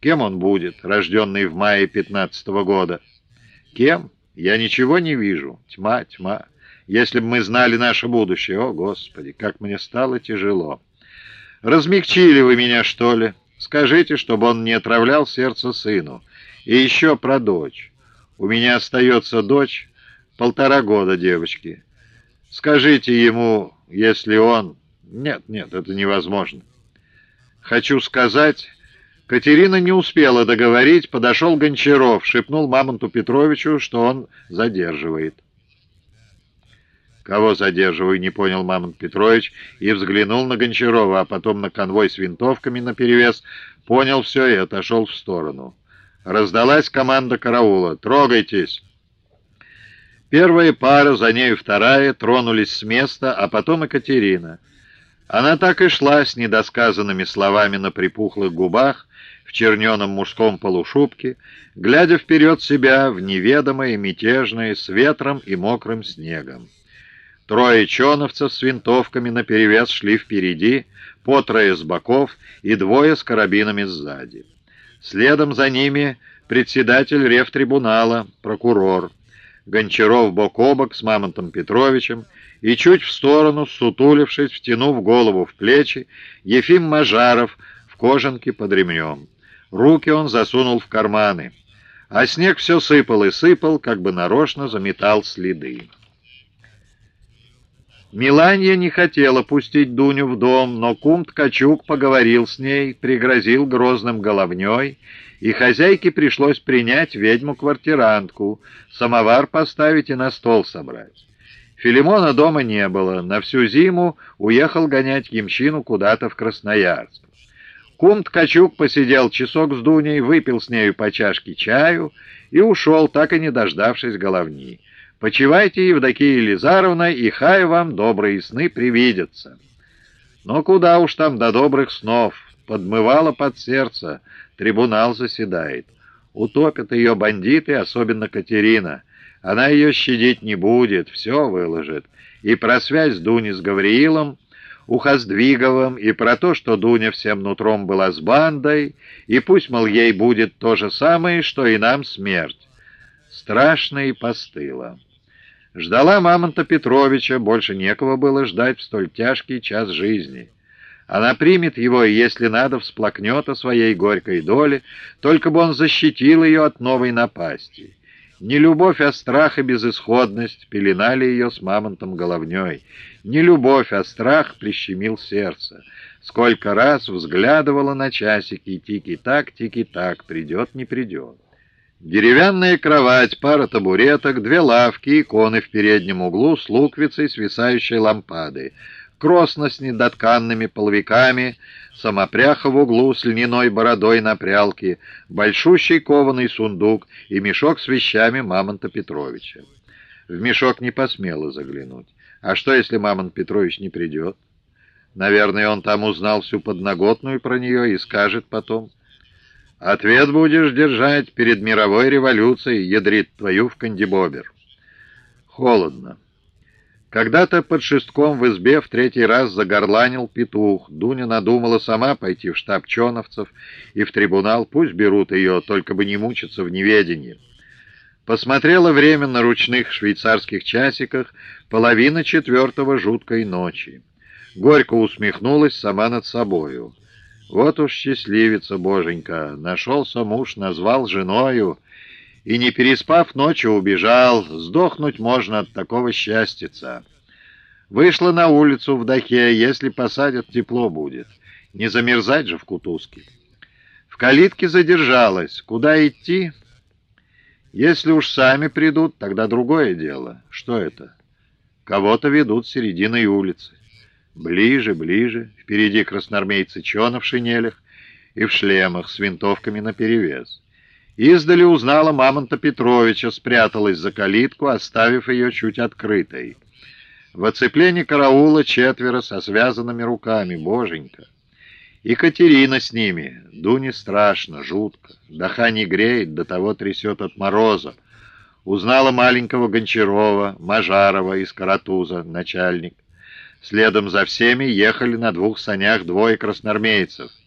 Кем он будет, рожденный в мае пятнадцатого года? Кем? Я ничего не вижу. Тьма, тьма. Если бы мы знали наше будущее, о, Господи, как мне стало тяжело. Размягчили вы меня, что ли? Скажите, чтобы он не отравлял сердце сыну. И еще про дочь. У меня остается дочь, полтора года девочки. Скажите ему, если он... Нет, нет, это невозможно. Хочу сказать... Катерина не успела договорить, подошел Гончаров, шепнул Мамонту Петровичу, что он задерживает. «Кого задерживаю?» — не понял Мамонт Петрович и взглянул на Гончарова, а потом на конвой с винтовками наперевес, понял все и отошел в сторону. Раздалась команда караула «Трогайтесь!» Первая пара, за нею вторая, тронулись с места, а потом Екатерина. Она так и шла с недосказанными словами на припухлых губах, в черненом мужском полушубке, глядя вперед себя в неведомое мятежное с ветром и мокрым снегом. Трое чоновцев с винтовками наперевес шли впереди, по трое с боков и двое с карабинами сзади. Следом за ними председатель рефтрибунала, прокурор, Гончаров бок о бок с Мамонтом Петровичем и чуть в сторону, сутулившись, втянув голову в плечи, Ефим Мажаров в кожанке под ремнем. Руки он засунул в карманы, а снег все сыпал и сыпал, как бы нарочно заметал следы. Миланья не хотела пустить Дуню в дом, но кум Ткачук поговорил с ней, пригрозил грозным головней, и хозяйке пришлось принять ведьму-квартирантку, самовар поставить и на стол собрать. Филимона дома не было, на всю зиму уехал гонять ямщину куда-то в Красноярск. Кум Ткачук посидел часок с Дуней, выпил с нею по чашке чаю и ушел, так и не дождавшись головни. Почивайте, Евдокия Елизаровна, и хай вам добрые сны привидятся. Но куда уж там до добрых снов, подмывало под сердце, трибунал заседает. Утопят ее бандиты, особенно Катерина. Она ее щадить не будет, все выложит. И про связь Дуни с Гавриилом, Ухоздвиговым, и про то, что Дуня всем нутром была с бандой, и пусть, мол, ей будет то же самое, что и нам смерть. Страшно и постыло. Ждала Мамонта Петровича, больше некого было ждать в столь тяжкий час жизни. Она примет его, и, если надо, всплакнет о своей горькой доле, только бы он защитил ее от новой напасти. Не любовь, а страх и безысходность пеленали ее с мамонтом головней. Не любовь, а страх прищемил сердце. Сколько раз взглядывала на часики, тики-так, тики-так, придет, не придет. Деревянная кровать, пара табуреток, две лавки, иконы в переднем углу с луковицей, свисающей лампады, кросно с недотканными половиками, самопряха в углу с льняной бородой на прялке, большущий кованый сундук и мешок с вещами Мамонта Петровича. В мешок не посмела заглянуть. А что, если Мамонт Петрович не придет? Наверное, он там узнал всю подноготную про нее и скажет потом... Ответ будешь держать перед мировой революцией, ядрит твою в кандибобер. Холодно. Когда-то под шестком в избе в третий раз загорланил петух. Дуня надумала сама пойти в штаб чоновцев и в трибунал. Пусть берут ее, только бы не мучиться в неведении. Посмотрела время на ручных швейцарских часиках, половина четвертого жуткой ночи. Горько усмехнулась сама над собою. Вот уж счастливица боженька, нашелся муж, назвал женою, и, не переспав ночью, убежал. Сдохнуть можно от такого счастьица. Вышла на улицу в дахе, если посадят, тепло будет. Не замерзать же в кутузке. В калитке задержалась. Куда идти? Если уж сами придут, тогда другое дело. Что это? Кого-то ведут с серединой улицы. Ближе, ближе, впереди красноармейцы Чона в шинелях и в шлемах с винтовками наперевес. Издали узнала Мамонта Петровича, спряталась за калитку, оставив ее чуть открытой. В оцеплении караула четверо со связанными руками, боженька. Екатерина с ними. Дуне страшно, жутко. Даха не греет, до того трясет от мороза. Узнала маленького Гончарова, Мажарова из Каратуза, начальник. Следом за всеми ехали на двух санях двое красноармейцев —